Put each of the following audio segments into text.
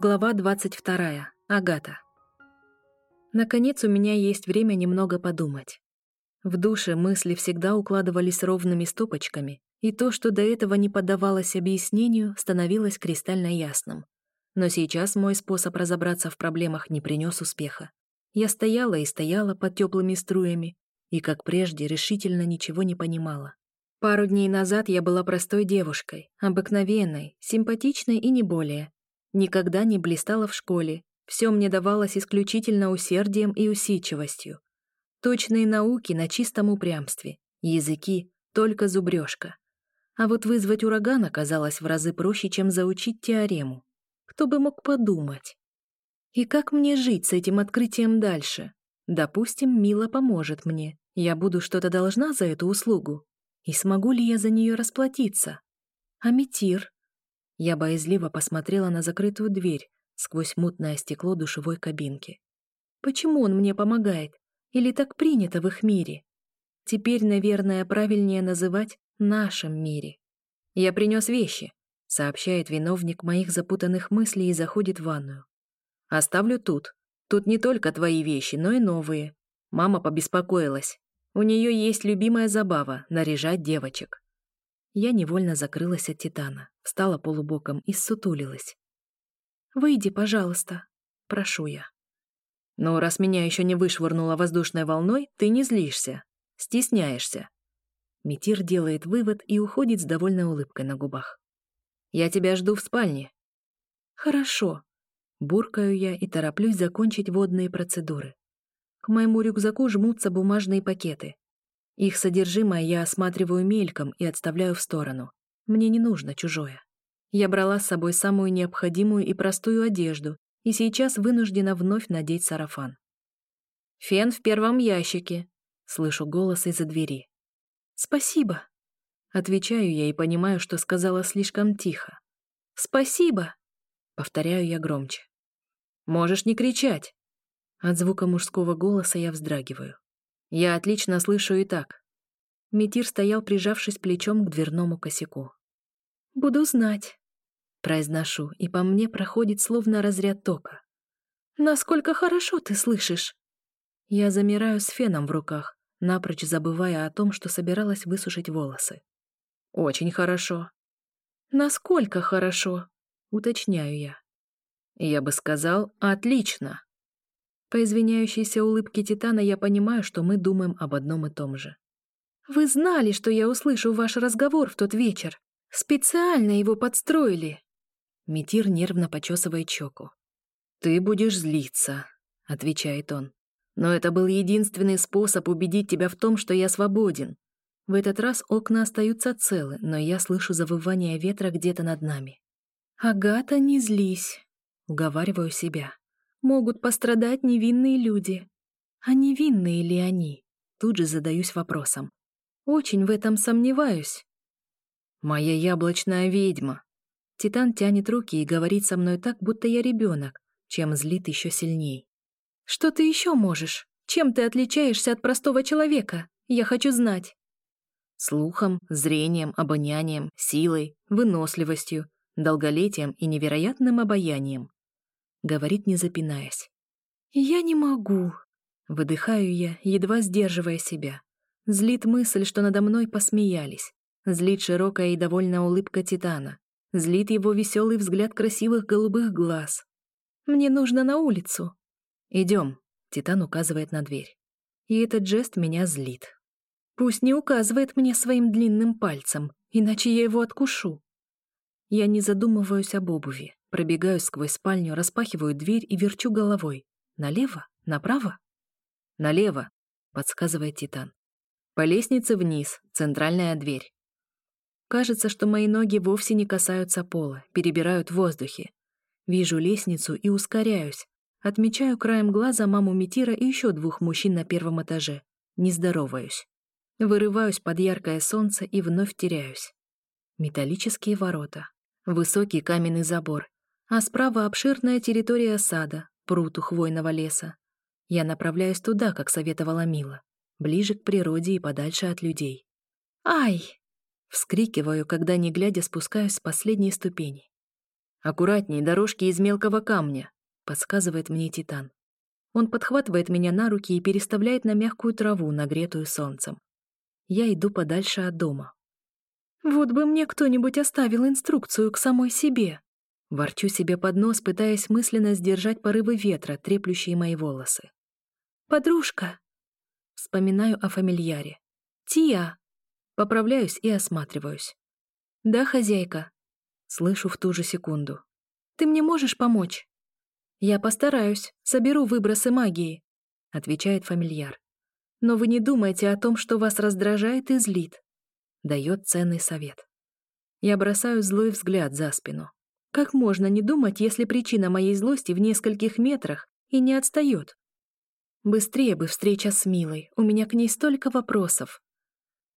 Глава 22. Агата. Наконец у меня есть время немного подумать. В душе мысли всегда укладывались ровными стопочками, и то, что до этого не поддавалось объяснению, становилось кристально ясным. Но сейчас мой способ разобраться в проблемах не принес успеха. Я стояла и стояла под теплыми струями, и, как прежде, решительно ничего не понимала. Пару дней назад я была простой девушкой, обыкновенной, симпатичной и не более, Никогда не блистала в школе, все мне давалось исключительно усердием и усидчивостью. Точные науки на чистом упрямстве, языки — только зубрежка. А вот вызвать ураган оказалось в разы проще, чем заучить теорему. Кто бы мог подумать? И как мне жить с этим открытием дальше? Допустим, Мила поможет мне. Я буду что-то должна за эту услугу. И смогу ли я за нее расплатиться? А Метир? Я боязливо посмотрела на закрытую дверь сквозь мутное стекло душевой кабинки. Почему он мне помогает? Или так принято в их мире? Теперь, наверное, правильнее называть нашем мире. Я принес вещи, сообщает виновник моих запутанных мыслей и заходит в ванную. Оставлю тут. Тут не только твои вещи, но и новые. Мама побеспокоилась. У нее есть любимая забава — наряжать девочек. Я невольно закрылась от Титана, встала полубоком и ссутулилась. «Выйди, пожалуйста», — прошу я. «Но раз меня еще не вышвырнуло воздушной волной, ты не злишься, стесняешься». Метир делает вывод и уходит с довольной улыбкой на губах. «Я тебя жду в спальне». «Хорошо», — буркаю я и тороплюсь закончить водные процедуры. К моему рюкзаку жмутся бумажные пакеты. Их содержимое я осматриваю мельком и отставляю в сторону. Мне не нужно чужое. Я брала с собой самую необходимую и простую одежду, и сейчас вынуждена вновь надеть сарафан. «Фен в первом ящике», — слышу голос из-за двери. «Спасибо», — отвечаю я и понимаю, что сказала слишком тихо. «Спасибо», — повторяю я громче. «Можешь не кричать». От звука мужского голоса я вздрагиваю. Я отлично слышу и так. Метир стоял, прижавшись плечом к дверному косяку. «Буду знать», — произношу, и по мне проходит словно разряд тока. «Насколько хорошо ты слышишь?» Я замираю с феном в руках, напрочь забывая о том, что собиралась высушить волосы. «Очень хорошо». «Насколько хорошо?» — уточняю я. «Я бы сказал, отлично». По извиняющейся улыбке Титана я понимаю, что мы думаем об одном и том же. «Вы знали, что я услышу ваш разговор в тот вечер. Специально его подстроили». Метир нервно почесывает щеку. «Ты будешь злиться», — отвечает он. «Но это был единственный способ убедить тебя в том, что я свободен. В этот раз окна остаются целы, но я слышу завывание ветра где-то над нами. «Агата, не злись», — уговариваю себя. Могут пострадать невинные люди. А невинные ли они? Тут же задаюсь вопросом. Очень в этом сомневаюсь. Моя яблочная ведьма. Титан тянет руки и говорит со мной так, будто я ребенок, чем злит еще сильней. Что ты еще можешь? Чем ты отличаешься от простого человека? Я хочу знать. Слухом, зрением, обонянием, силой, выносливостью, долголетием и невероятным обаянием говорит, не запинаясь. «Я не могу», — выдыхаю я, едва сдерживая себя. Злит мысль, что надо мной посмеялись. Злит широкая и довольная улыбка Титана. Злит его веселый взгляд красивых голубых глаз. «Мне нужно на улицу». «Идем», — Титан указывает на дверь. И этот жест меня злит. Пусть не указывает мне своим длинным пальцем, иначе я его откушу. Я не задумываюсь об обуви. Пробегаю сквозь спальню, распахиваю дверь и верчу головой. Налево? Направо? Налево, подсказывает Титан. По лестнице вниз, центральная дверь. Кажется, что мои ноги вовсе не касаются пола, перебирают в воздухе. Вижу лестницу и ускоряюсь. Отмечаю краем глаза маму Метира и еще двух мужчин на первом этаже. Не здороваюсь. Вырываюсь под яркое солнце и вновь теряюсь. Металлические ворота. Высокий каменный забор а справа обширная территория сада, пруд у хвойного леса. Я направляюсь туда, как советовала Мила, ближе к природе и подальше от людей. «Ай!» — вскрикиваю, когда, не глядя, спускаюсь с последней ступени. Аккуратней, дорожки из мелкого камня, подсказывает мне Титан. Он подхватывает меня на руки и переставляет на мягкую траву, нагретую солнцем. Я иду подальше от дома. Вот бы мне кто-нибудь оставил инструкцию к самой себе. Ворчу себе под нос, пытаясь мысленно сдержать порывы ветра, треплющие мои волосы. «Подружка!» Вспоминаю о фамильяре. «Тия!» Поправляюсь и осматриваюсь. «Да, хозяйка?» Слышу в ту же секунду. «Ты мне можешь помочь?» «Я постараюсь, соберу выбросы магии», — отвечает фамильяр. «Но вы не думайте о том, что вас раздражает и злит», — дает ценный совет. Я бросаю злой взгляд за спину. Как можно не думать, если причина моей злости в нескольких метрах и не отстает? Быстрее бы встреча с Милой, у меня к ней столько вопросов.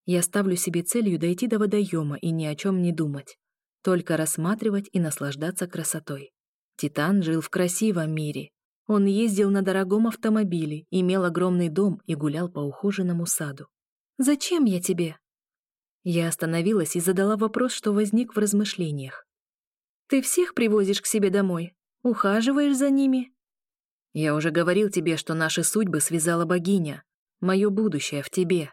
Я ставлю себе целью дойти до водоема и ни о чем не думать, только рассматривать и наслаждаться красотой. Титан жил в красивом мире. Он ездил на дорогом автомобиле, имел огромный дом и гулял по ухоженному саду. «Зачем я тебе?» Я остановилась и задала вопрос, что возник в размышлениях. «Ты всех привозишь к себе домой? Ухаживаешь за ними?» «Я уже говорил тебе, что наши судьбы связала богиня. Мое будущее в тебе».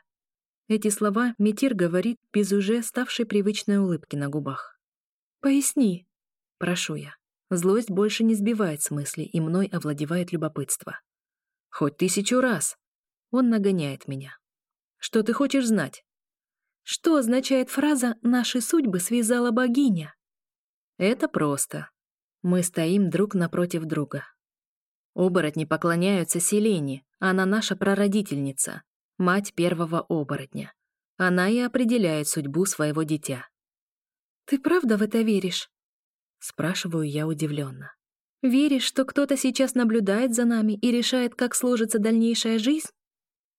Эти слова Метир говорит без уже ставшей привычной улыбки на губах. «Поясни», — прошу я. Злость больше не сбивает с мысли, и мной овладевает любопытство. Хоть тысячу раз. Он нагоняет меня. Что ты хочешь знать? Что означает фраза «наши судьбы связала богиня»? Это просто. Мы стоим друг напротив друга. Оборотни поклоняются Селене, она наша прародительница, мать первого оборотня. Она и определяет судьбу своего дитя. «Ты правда в это веришь?» Спрашиваю я удивленно. Веришь, что кто-то сейчас наблюдает за нами и решает, как сложится дальнейшая жизнь?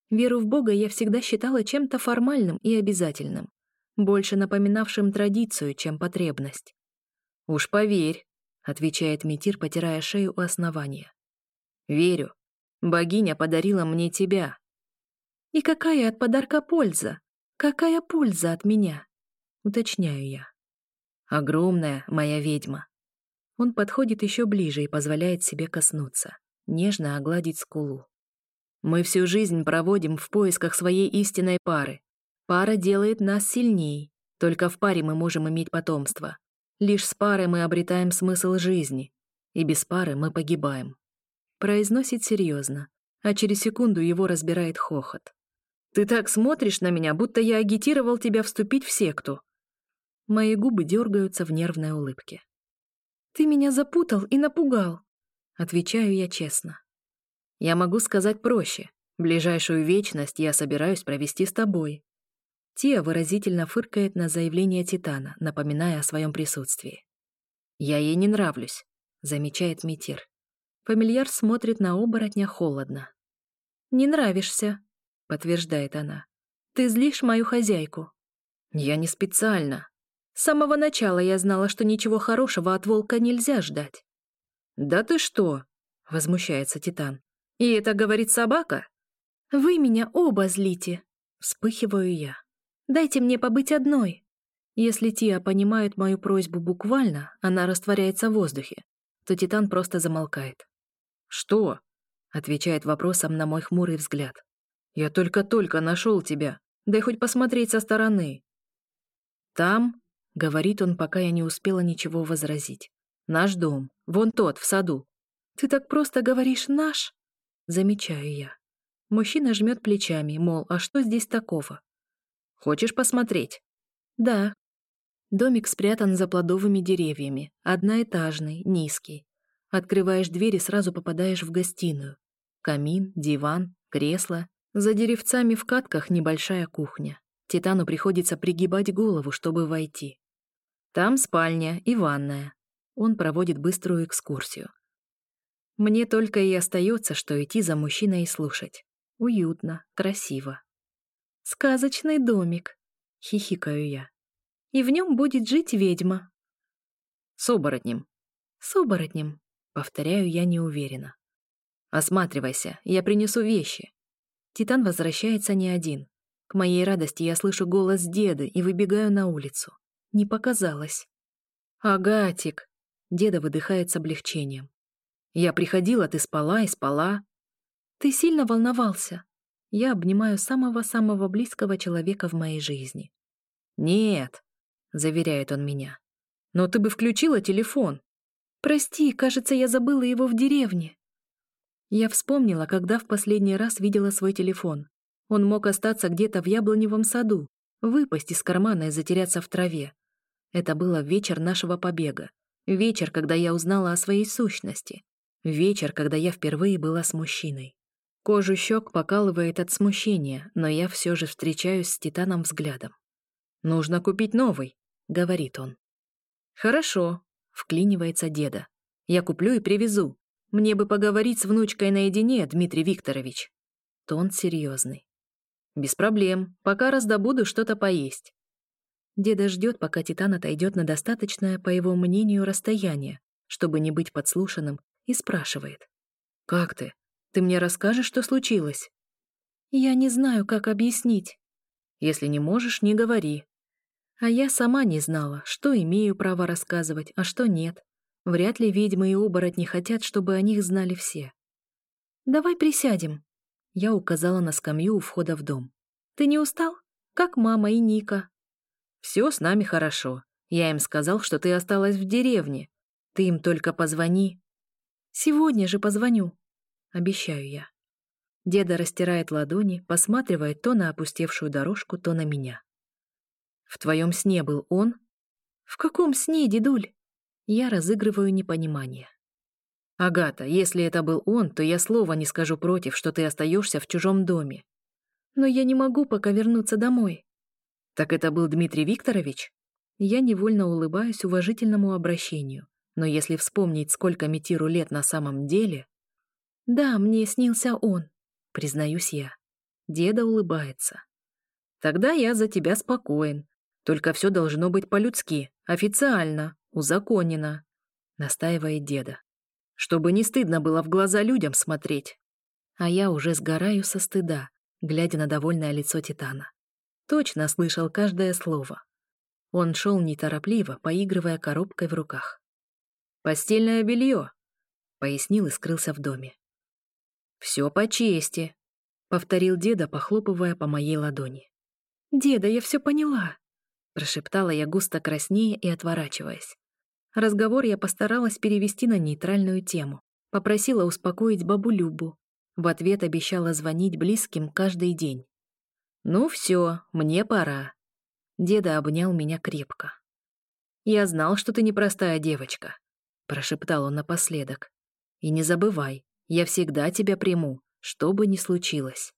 Веру в Бога я всегда считала чем-то формальным и обязательным, больше напоминавшим традицию, чем потребность. «Уж поверь», — отвечает Митир, потирая шею у основания. «Верю. Богиня подарила мне тебя». «И какая от подарка польза? Какая польза от меня?» — уточняю я. Огромная моя ведьма. Он подходит еще ближе и позволяет себе коснуться, нежно огладить скулу. Мы всю жизнь проводим в поисках своей истинной пары. Пара делает нас сильней. Только в паре мы можем иметь потомство. Лишь с парой мы обретаем смысл жизни. И без пары мы погибаем. Произносит серьезно, а через секунду его разбирает хохот. Ты так смотришь на меня, будто я агитировал тебя вступить в секту. Мои губы дергаются в нервной улыбке. «Ты меня запутал и напугал», — отвечаю я честно. «Я могу сказать проще. Ближайшую вечность я собираюсь провести с тобой». Тия выразительно фыркает на заявление Титана, напоминая о своем присутствии. «Я ей не нравлюсь», — замечает Митир. Фамильяр смотрит на оборотня холодно. «Не нравишься», — подтверждает она. «Ты злишь мою хозяйку». «Я не специально», с самого начала я знала, что ничего хорошего от волка нельзя ждать. «Да ты что?» — возмущается Титан. «И это говорит собака?» «Вы меня оба злите!» — вспыхиваю я. «Дайте мне побыть одной!» Если Тия понимает мою просьбу буквально, она растворяется в воздухе, то Титан просто замолкает. «Что?» — отвечает вопросом на мой хмурый взгляд. «Я только-только нашел тебя, дай хоть посмотреть со стороны». Там — говорит он, пока я не успела ничего возразить. «Наш дом. Вон тот, в саду». «Ты так просто говоришь «наш»?» Замечаю я. Мужчина жмет плечами, мол, а что здесь такого? «Хочешь посмотреть?» «Да». Домик спрятан за плодовыми деревьями, одноэтажный, низкий. Открываешь дверь и сразу попадаешь в гостиную. Камин, диван, кресло. За деревцами в катках небольшая кухня. Титану приходится пригибать голову, чтобы войти. Там спальня и ванная. Он проводит быструю экскурсию. Мне только и остается, что идти за мужчиной и слушать. Уютно, красиво. «Сказочный домик», — хихикаю я. «И в нем будет жить ведьма». «С оборотнем». «С оборотнем», — повторяю я неуверенно. «Осматривайся, я принесу вещи». Титан возвращается не один. К моей радости я слышу голос деда и выбегаю на улицу. Не показалось. «Агатик!» Деда выдыхает с облегчением. «Я приходила, ты спала и спала». «Ты сильно волновался?» Я обнимаю самого-самого близкого человека в моей жизни. «Нет», — заверяет он меня. «Но ты бы включила телефон». «Прости, кажется, я забыла его в деревне». Я вспомнила, когда в последний раз видела свой телефон. Он мог остаться где-то в яблоневом саду, выпасть из кармана и затеряться в траве. Это было вечер нашего побега. Вечер, когда я узнала о своей сущности. Вечер, когда я впервые была с мужчиной. Кожу щек покалывает от смущения, но я все же встречаюсь с Титаном взглядом. «Нужно купить новый», — говорит он. «Хорошо», — вклинивается деда. «Я куплю и привезу. Мне бы поговорить с внучкой наедине, Дмитрий Викторович». Тон серьезный. «Без проблем. Пока раздобуду что-то поесть». Деда ждет, пока Титан отойдет на достаточное, по его мнению, расстояние, чтобы не быть подслушанным, и спрашивает. «Как ты? Ты мне расскажешь, что случилось?» «Я не знаю, как объяснить». «Если не можешь, не говори». А я сама не знала, что имею право рассказывать, а что нет. Вряд ли ведьмы и оборотни хотят, чтобы о них знали все. «Давай присядем», я указала на скамью у входа в дом. «Ты не устал? Как мама и Ника?» «Все с нами хорошо. Я им сказал, что ты осталась в деревне. Ты им только позвони». «Сегодня же позвоню», — обещаю я. Деда растирает ладони, посматривает то на опустевшую дорожку, то на меня. «В твоем сне был он?» «В каком сне, дедуль?» Я разыгрываю непонимание. «Агата, если это был он, то я слова не скажу против, что ты остаешься в чужом доме». «Но я не могу пока вернуться домой». «Так это был Дмитрий Викторович?» Я невольно улыбаюсь уважительному обращению, но если вспомнить, сколько Метиру лет на самом деле... «Да, мне снился он», — признаюсь я. Деда улыбается. «Тогда я за тебя спокоен. Только все должно быть по-людски, официально, узаконено», — настаивает деда чтобы не стыдно было в глаза людям смотреть. А я уже сгораю со стыда, глядя на довольное лицо Титана. Точно слышал каждое слово. Он шел неторопливо, поигрывая коробкой в руках. «Постельное белье», — пояснил и скрылся в доме. «Все по чести», — повторил деда, похлопывая по моей ладони. «Деда, я все поняла», — прошептала я густо краснее и отворачиваясь. Разговор я постаралась перевести на нейтральную тему. Попросила успокоить бабу Любу. В ответ обещала звонить близким каждый день. «Ну все, мне пора». Деда обнял меня крепко. «Я знал, что ты непростая девочка», — прошептал он напоследок. «И не забывай, я всегда тебя приму, что бы ни случилось».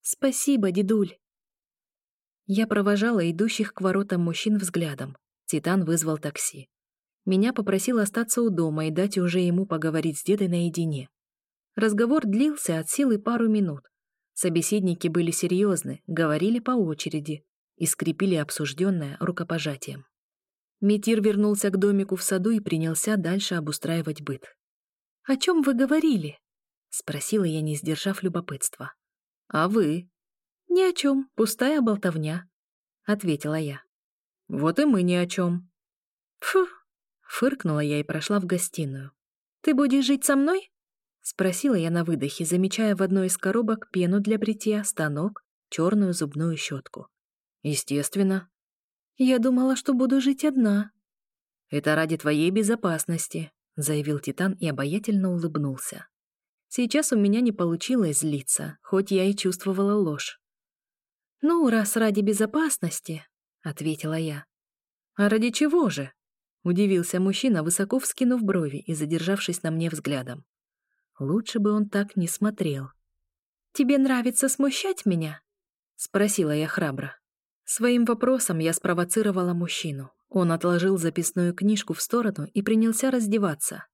«Спасибо, дедуль». Я провожала идущих к воротам мужчин взглядом. Титан вызвал такси. Меня попросил остаться у дома и дать уже ему поговорить с дедой наедине. Разговор длился от силы пару минут. Собеседники были серьезны, говорили по очереди и скрепили обсужденное рукопожатием. Метир вернулся к домику в саду и принялся дальше обустраивать быт. «О чем вы говорили?» — спросила я, не сдержав любопытства. «А вы?» «Ни о чем, пустая болтовня», — ответила я. «Вот и мы ни о чем». «Фу, Фыркнула я и прошла в гостиную. «Ты будешь жить со мной?» Спросила я на выдохе, замечая в одной из коробок пену для бритья, станок, черную зубную щетку. «Естественно». «Я думала, что буду жить одна». «Это ради твоей безопасности», — заявил Титан и обаятельно улыбнулся. Сейчас у меня не получилось злиться, хоть я и чувствовала ложь. «Ну, раз ради безопасности», — ответила я. «А ради чего же?» Удивился мужчина, высоко вскинув брови и задержавшись на мне взглядом. Лучше бы он так не смотрел. «Тебе нравится смущать меня?» — спросила я храбро. Своим вопросом я спровоцировала мужчину. Он отложил записную книжку в сторону и принялся раздеваться.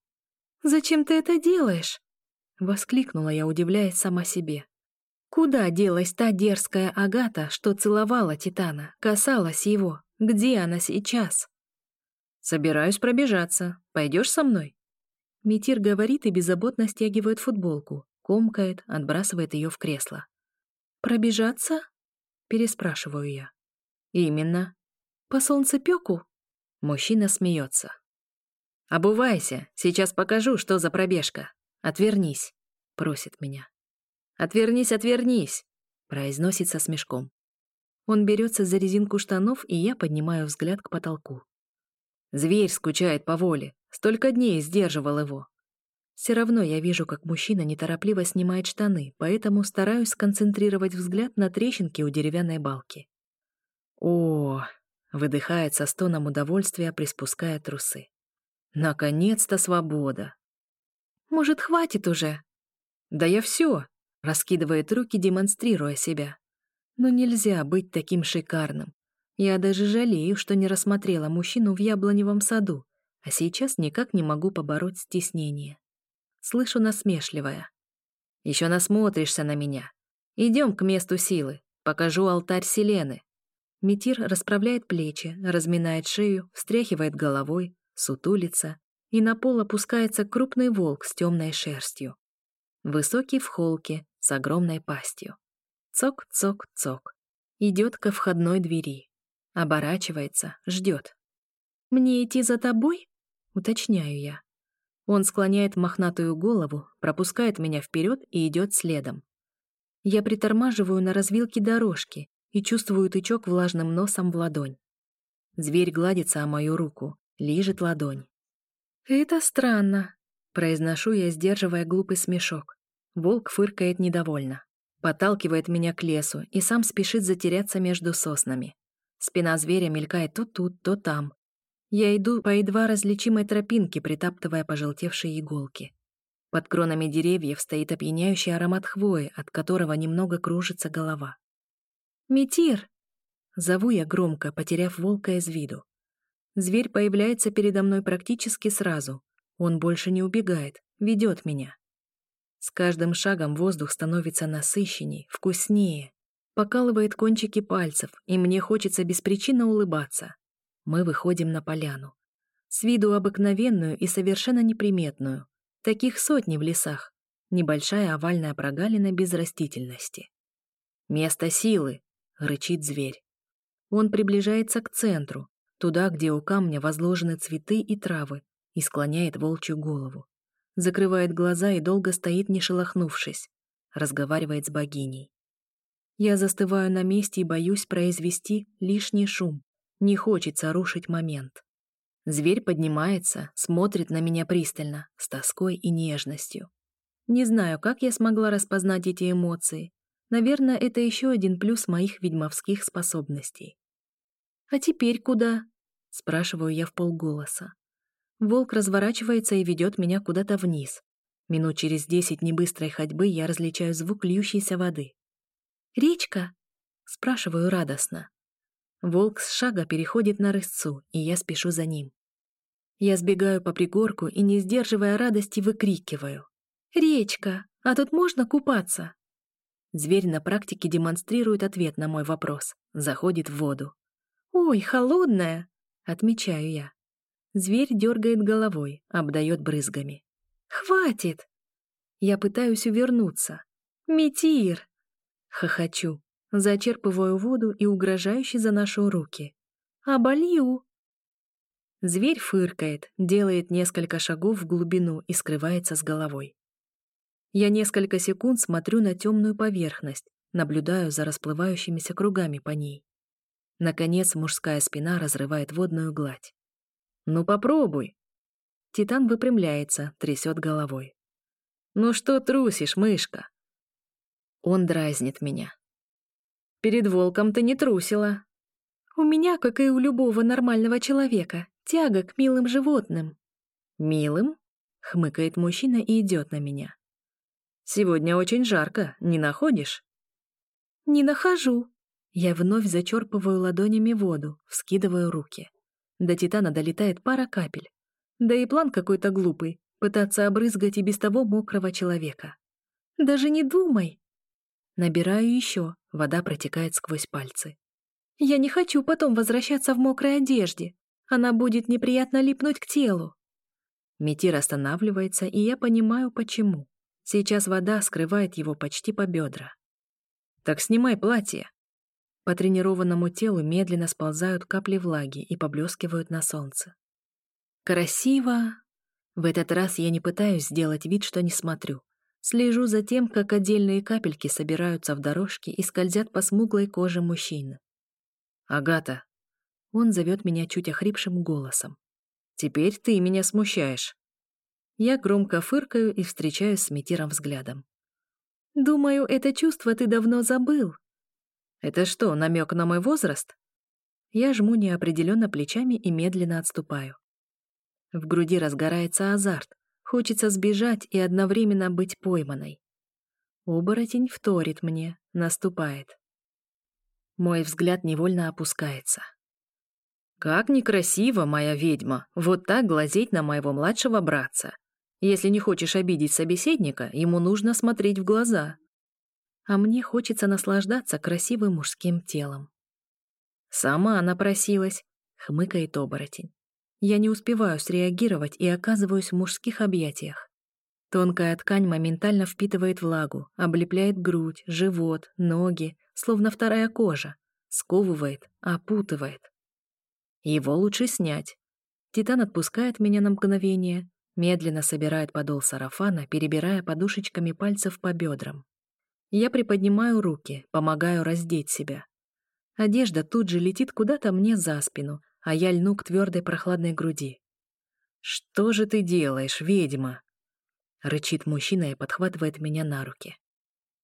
«Зачем ты это делаешь?» — воскликнула я, удивляясь сама себе. Куда делась та дерзкая Агата, что целовала Титана, касалась его? Где она сейчас? «Собираюсь пробежаться. Пойдешь со мной?» Митир говорит и беззаботно стягивает футболку, комкает, отбрасывает ее в кресло. «Пробежаться?» — переспрашиваю я. «Именно». «По солнцепеку?» Мужчина смеется. «Обувайся, сейчас покажу, что за пробежка. Отвернись», — просит меня. «Отвернись, отвернись», — произносит со смешком. Он берется за резинку штанов, и я поднимаю взгляд к потолку. Зверь скучает по воле. Столько дней сдерживал его. Все равно я вижу, как мужчина неторопливо снимает штаны, поэтому стараюсь сконцентрировать взгляд на трещинке у деревянной балки. О, выдыхает со стоном удовольствия, приспуская трусы. Наконец-то свобода. Может, хватит уже? Да я все, раскидывает руки, демонстрируя себя. Но нельзя быть таким шикарным. Я даже жалею, что не рассмотрела мужчину в яблоневом саду, а сейчас никак не могу побороть стеснение. Слышу насмешливое. Еще насмотришься на меня. Идем к месту силы. Покажу алтарь Селены. Метир расправляет плечи, разминает шею, встряхивает головой, сутулится, и на пол опускается крупный волк с темной шерстью. Высокий в холке, с огромной пастью. Цок-цок-цок. Идет ко входной двери. Оборачивается, ждет. «Мне идти за тобой?» — уточняю я. Он склоняет мохнатую голову, пропускает меня вперед и идет следом. Я притормаживаю на развилке дорожки и чувствую тычок влажным носом в ладонь. Зверь гладится о мою руку, лижет ладонь. «Это странно», — произношу я, сдерживая глупый смешок. Волк фыркает недовольно подталкивает меня к лесу и сам спешит затеряться между соснами. Спина зверя мелькает то тут, то там. Я иду по едва различимой тропинке, притаптывая пожелтевшие иголки. Под кронами деревьев стоит опьяняющий аромат хвои, от которого немного кружится голова. «Метир!» Зову я громко, потеряв волка из виду. Зверь появляется передо мной практически сразу. Он больше не убегает, ведет меня. С каждым шагом воздух становится насыщенней, вкуснее, покалывает кончики пальцев, и мне хочется беспричинно улыбаться. Мы выходим на поляну. С виду обыкновенную и совершенно неприметную. Таких сотни в лесах. Небольшая овальная прогалина без растительности. «Место силы!» — рычит зверь. Он приближается к центру, туда, где у камня возложены цветы и травы, и склоняет волчью голову закрывает глаза и долго стоит, не шелохнувшись, разговаривает с богиней. Я застываю на месте и боюсь произвести лишний шум. Не хочется рушить момент. Зверь поднимается, смотрит на меня пристально, с тоской и нежностью. Не знаю, как я смогла распознать эти эмоции. Наверное, это еще один плюс моих ведьмовских способностей. «А теперь куда?» — спрашиваю я в полголоса. Волк разворачивается и ведет меня куда-то вниз. Минут через десять небыстрой ходьбы я различаю звук льющейся воды. «Речка?» — спрашиваю радостно. Волк с шага переходит на рысцу, и я спешу за ним. Я сбегаю по пригорку и, не сдерживая радости, выкрикиваю. «Речка! А тут можно купаться?» Зверь на практике демонстрирует ответ на мой вопрос. Заходит в воду. «Ой, холодная!» — отмечаю я. Зверь дергает головой, обдает брызгами. «Хватит!» Я пытаюсь увернуться. «Метир!» Хохочу, зачерпываю воду и угрожающе заношу руки. «Оболью!» Зверь фыркает, делает несколько шагов в глубину и скрывается с головой. Я несколько секунд смотрю на темную поверхность, наблюдаю за расплывающимися кругами по ней. Наконец мужская спина разрывает водную гладь. «Ну попробуй». Титан выпрямляется, трясет головой. «Ну что трусишь, мышка?» Он дразнит меня. «Перед волком ты не трусила». «У меня, как и у любого нормального человека, тяга к милым животным». «Милым?» — хмыкает мужчина и идет на меня. «Сегодня очень жарко, не находишь?» «Не нахожу». Я вновь зачерпываю ладонями воду, вскидываю руки. До Титана долетает пара капель. Да и план какой-то глупый — пытаться обрызгать и без того мокрого человека. «Даже не думай!» Набираю еще, вода протекает сквозь пальцы. «Я не хочу потом возвращаться в мокрой одежде. Она будет неприятно липнуть к телу». Метир останавливается, и я понимаю, почему. Сейчас вода скрывает его почти по бедра. «Так снимай платье», по тренированному телу медленно сползают капли влаги и поблескивают на солнце. Красиво. В этот раз я не пытаюсь сделать вид, что не смотрю. Слежу за тем, как отдельные капельки собираются в дорожке и скользят по смуглой коже мужчины. «Агата!» Он зовет меня чуть охрипшим голосом. «Теперь ты меня смущаешь». Я громко фыркаю и встречаюсь с Метиром взглядом. «Думаю, это чувство ты давно забыл». «Это что, намек на мой возраст?» Я жму неопределенно плечами и медленно отступаю. В груди разгорается азарт. Хочется сбежать и одновременно быть пойманной. Оборотень вторит мне, наступает. Мой взгляд невольно опускается. «Как некрасиво, моя ведьма, вот так глазеть на моего младшего братца. Если не хочешь обидеть собеседника, ему нужно смотреть в глаза. А мне хочется наслаждаться красивым мужским телом. Сама она просилась, хмыкает оборотень. Я не успеваю среагировать и оказываюсь в мужских объятиях. Тонкая ткань моментально впитывает влагу, облепляет грудь, живот, ноги, словно вторая кожа, сковывает, опутывает. Его лучше снять. Титан отпускает меня на мгновение, медленно собирает подол сарафана, перебирая подушечками пальцев по бедрам. Я приподнимаю руки, помогаю раздеть себя. Одежда тут же летит куда-то мне за спину, а я льну к твердой прохладной груди. «Что же ты делаешь, ведьма?» Рычит мужчина и подхватывает меня на руки.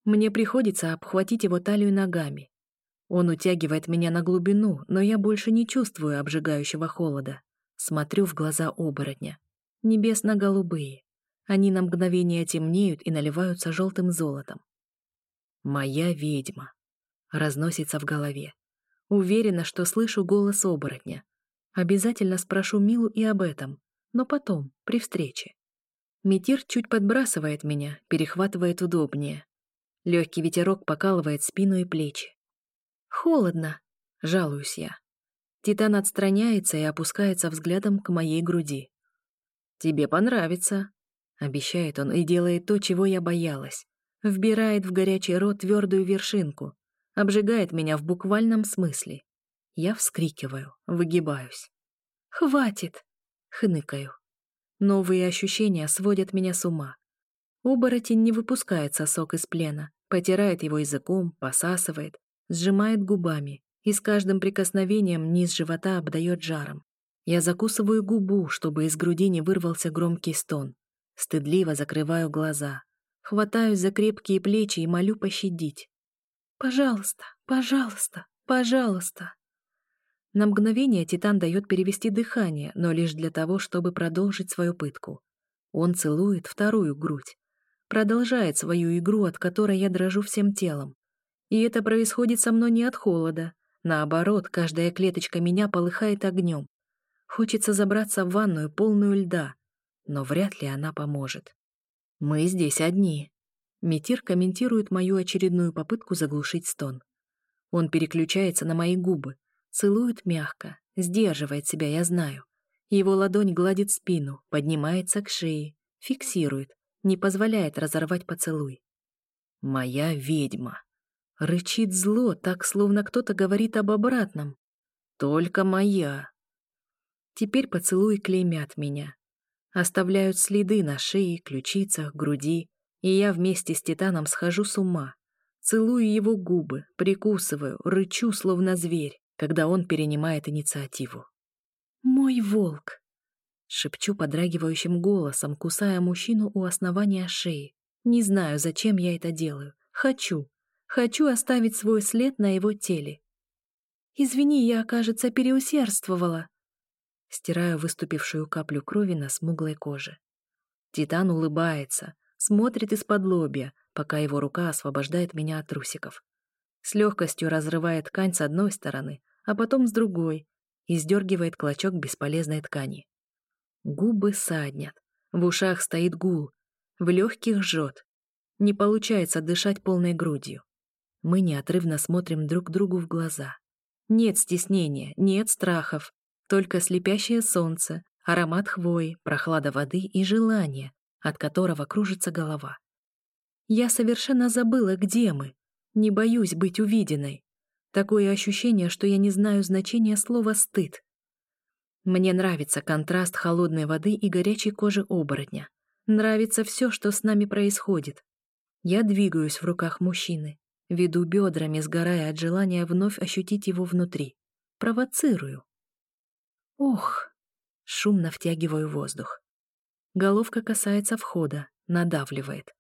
Мне приходится обхватить его талию ногами. Он утягивает меня на глубину, но я больше не чувствую обжигающего холода. Смотрю в глаза оборотня. Небесно-голубые. Они на мгновение темнеют и наливаются желтым золотом. «Моя ведьма» разносится в голове. Уверена, что слышу голос оборотня. Обязательно спрошу Милу и об этом, но потом, при встрече. Метир чуть подбрасывает меня, перехватывает удобнее. Легкий ветерок покалывает спину и плечи. «Холодно», — жалуюсь я. Титан отстраняется и опускается взглядом к моей груди. «Тебе понравится», — обещает он и делает то, чего я боялась. Вбирает в горячий рот твердую вершинку, обжигает меня в буквальном смысле. Я вскрикиваю, выгибаюсь. «Хватит!» — хныкаю. Новые ощущения сводят меня с ума. Оборотень не выпускает сосок из плена, потирает его языком, посасывает, сжимает губами, и с каждым прикосновением низ живота обдает жаром. Я закусываю губу, чтобы из груди не вырвался громкий стон. Стыдливо закрываю глаза. Хватаюсь за крепкие плечи и молю пощадить. Пожалуйста, пожалуйста, пожалуйста. На мгновение Титан дает перевести дыхание, но лишь для того, чтобы продолжить свою пытку. Он целует вторую грудь. Продолжает свою игру, от которой я дрожу всем телом. И это происходит со мной не от холода. Наоборот, каждая клеточка меня полыхает огнем. Хочется забраться в ванную, полную льда. Но вряд ли она поможет. Мы здесь одни. Метир комментирует мою очередную попытку заглушить стон. Он переключается на мои губы, целует мягко, сдерживает себя, я знаю. Его ладонь гладит спину, поднимается к шее, фиксирует, не позволяет разорвать поцелуй. «Моя ведьма!» Рычит зло, так словно кто-то говорит об обратном. «Только моя!» Теперь поцелуи клеймят меня. Оставляют следы на шее, ключицах, груди, и я вместе с Титаном схожу с ума. Целую его губы, прикусываю, рычу, словно зверь, когда он перенимает инициативу. «Мой волк!» Шепчу подрагивающим голосом, кусая мужчину у основания шеи. Не знаю, зачем я это делаю. Хочу. Хочу оставить свой след на его теле. «Извини, я, кажется, переусердствовала». Стираю выступившую каплю крови на смуглой коже. Титан улыбается, смотрит из-под лобья, пока его рука освобождает меня от трусиков. С легкостью разрывает ткань с одной стороны, а потом с другой, и сдергивает клочок бесполезной ткани. Губы саднят, в ушах стоит гул, в легких жжет. Не получается дышать полной грудью. Мы неотрывно смотрим друг другу в глаза. Нет стеснения, нет страхов, только слепящее солнце, аромат хвои, прохлада воды и желание, от которого кружится голова. Я совершенно забыла, где мы. Не боюсь быть увиденной. Такое ощущение, что я не знаю значения слова «стыд». Мне нравится контраст холодной воды и горячей кожи оборотня. Нравится все, что с нами происходит. Я двигаюсь в руках мужчины, веду бедрами, сгорая от желания вновь ощутить его внутри. Провоцирую. Ох! Шумно втягиваю воздух. Головка касается входа, надавливает.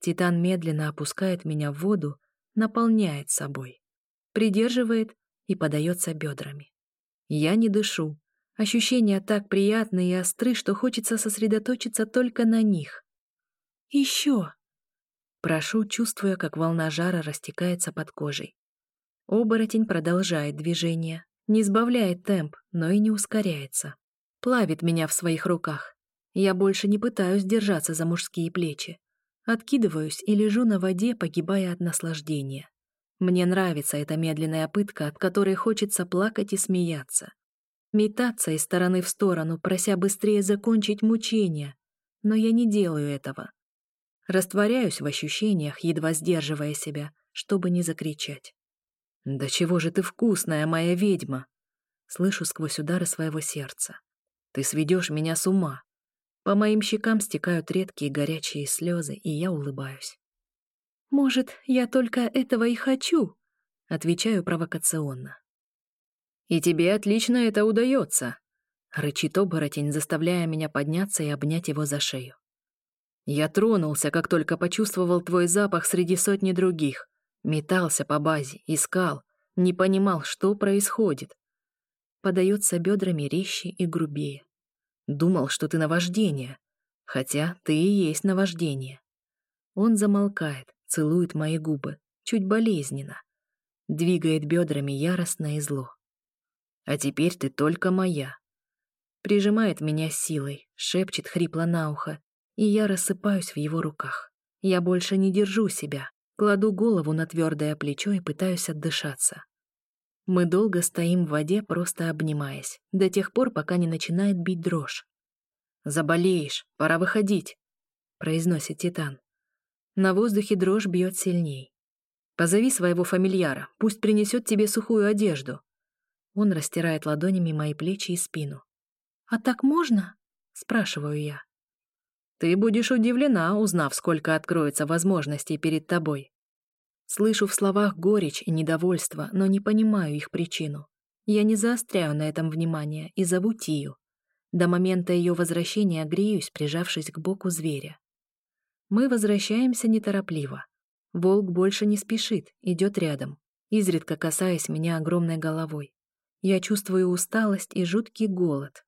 Титан медленно опускает меня в воду, наполняет собой. Придерживает и подается бедрами. Я не дышу. Ощущения так приятные и остры, что хочется сосредоточиться только на них. Еще! Прошу, чувствуя, как волна жара растекается под кожей. Оборотень продолжает движение, не сбавляет темп, но и не ускоряется. Плавит меня в своих руках. Я больше не пытаюсь держаться за мужские плечи. Откидываюсь и лежу на воде, погибая от наслаждения. Мне нравится эта медленная пытка, от которой хочется плакать и смеяться. Метаться из стороны в сторону, прося быстрее закончить мучение. Но я не делаю этого. Растворяюсь в ощущениях, едва сдерживая себя, чтобы не закричать. «Да чего же ты вкусная, моя ведьма!» Слышу сквозь удары своего сердца. «Ты сведешь меня с ума!» По моим щекам стекают редкие горячие слезы, и я улыбаюсь. «Может, я только этого и хочу?» Отвечаю провокационно. «И тебе отлично это удается!» Рычит оборотень, заставляя меня подняться и обнять его за шею. «Я тронулся, как только почувствовал твой запах среди сотни других. Метался по базе, искал, не понимал, что происходит. Подается бедрами резче и грубее. Думал, что ты наваждение, хотя ты и есть наваждение. Он замолкает, целует мои губы, чуть болезненно. Двигает бедрами яростно и зло. А теперь ты только моя. Прижимает меня силой, шепчет хрипло на ухо, и я рассыпаюсь в его руках. Я больше не держу себя, кладу голову на твердое плечо и пытаюсь отдышаться. Мы долго стоим в воде, просто обнимаясь, до тех пор, пока не начинает бить дрожь. «Заболеешь, пора выходить», — произносит Титан. На воздухе дрожь бьет сильней. «Позови своего фамильяра, пусть принесет тебе сухую одежду». Он растирает ладонями мои плечи и спину. «А так можно?» — спрашиваю я. «Ты будешь удивлена, узнав, сколько откроется возможностей перед тобой». Слышу в словах горечь и недовольство, но не понимаю их причину. Я не заостряю на этом внимание и зову Тию. До момента ее возвращения греюсь, прижавшись к боку зверя. Мы возвращаемся неторопливо. Волк больше не спешит, идет рядом, изредка касаясь меня огромной головой. Я чувствую усталость и жуткий голод.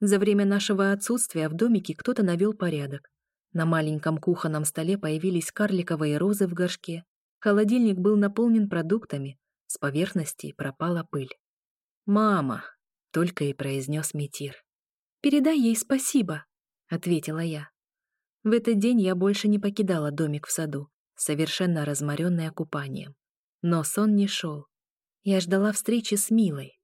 За время нашего отсутствия в домике кто-то навел порядок. На маленьком кухонном столе появились карликовые розы в горшке. Холодильник был наполнен продуктами, с поверхности пропала пыль. «Мама!» — только и произнес Метир. «Передай ей спасибо», — ответила я. В этот день я больше не покидала домик в саду, совершенно разморенная купанием. Но сон не шел. Я ждала встречи с Милой.